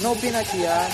Não opina aqui, ah.